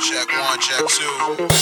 Check one, check two.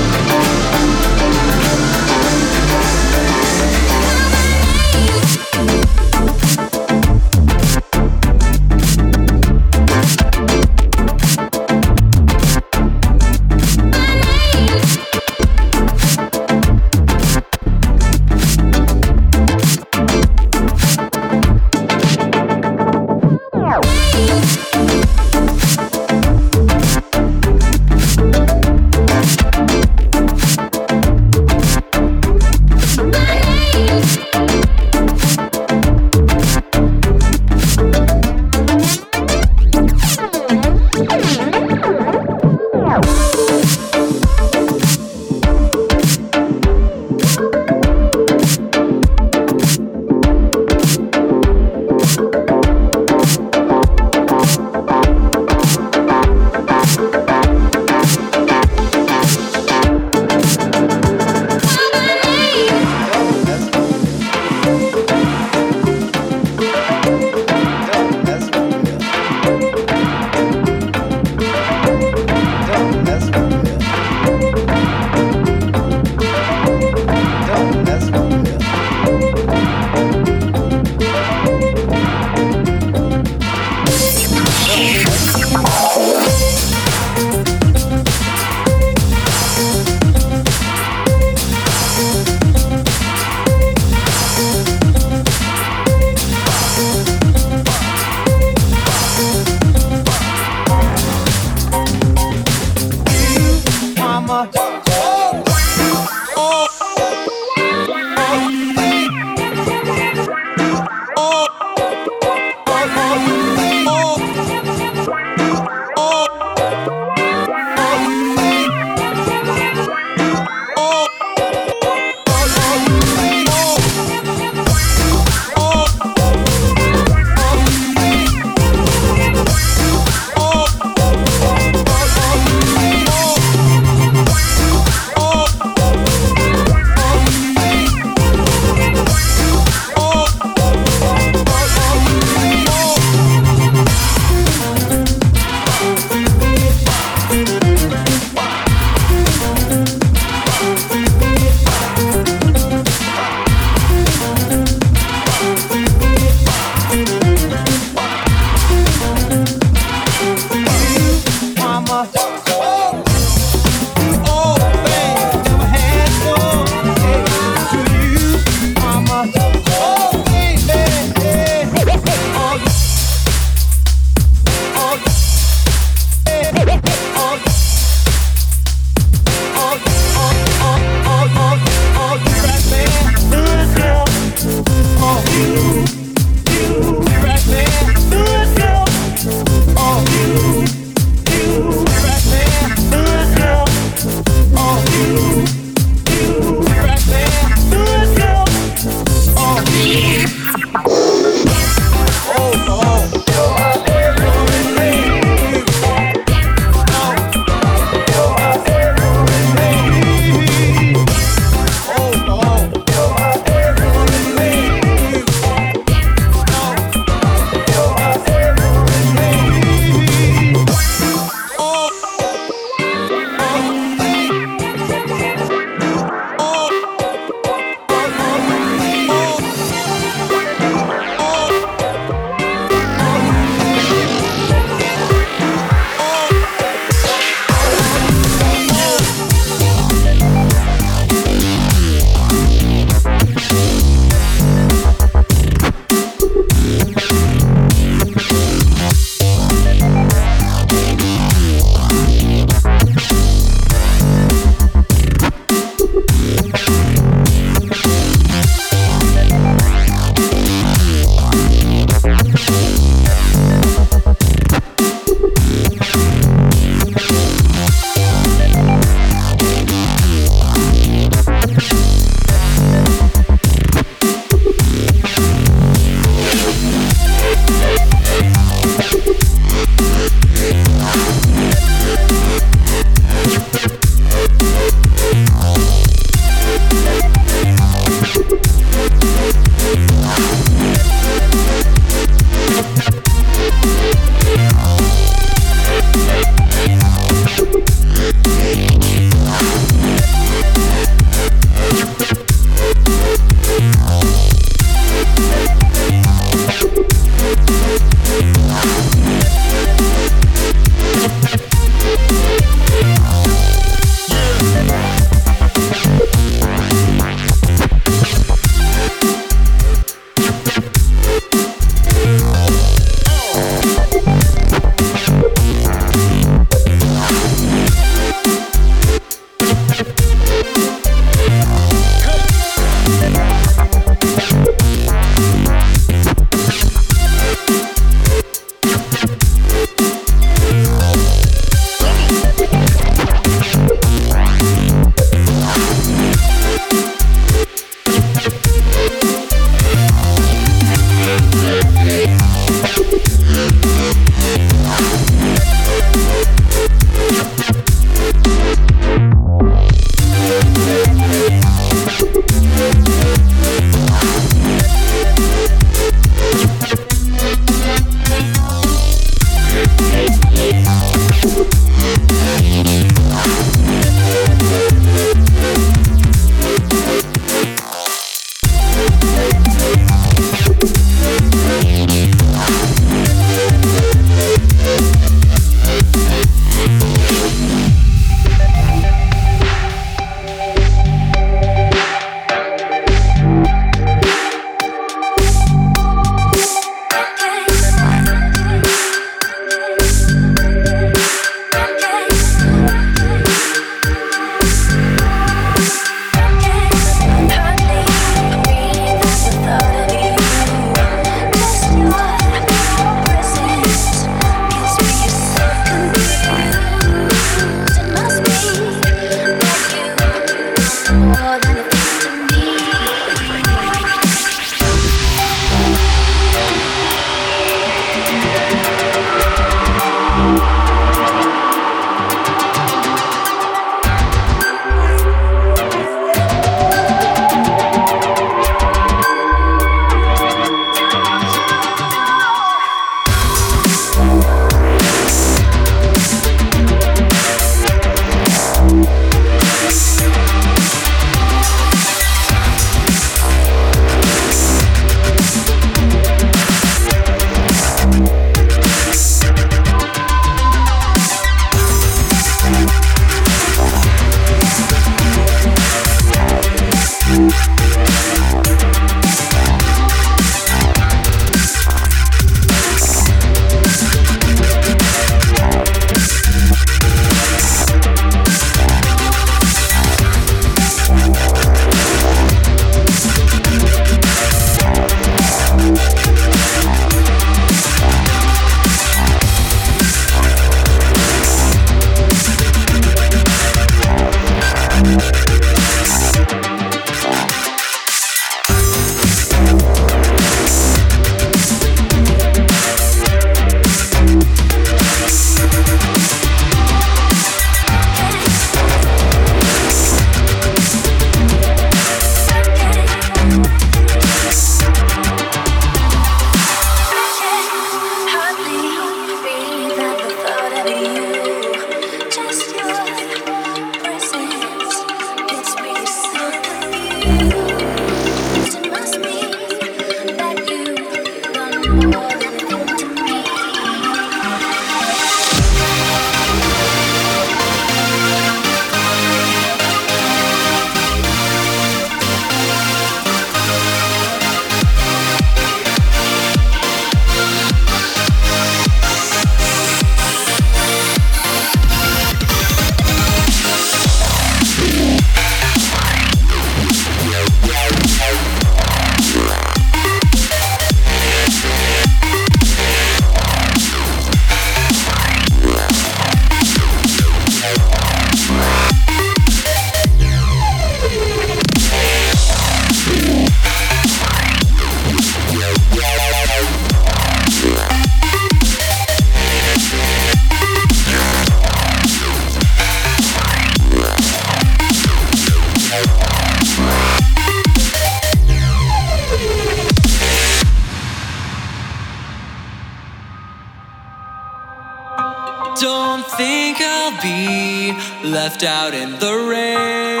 Left out in the rain.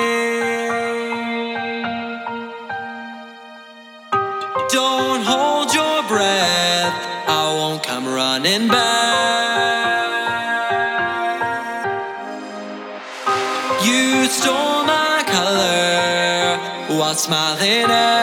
Don't hold your breath, I won't come running back. You stole my color while smiling at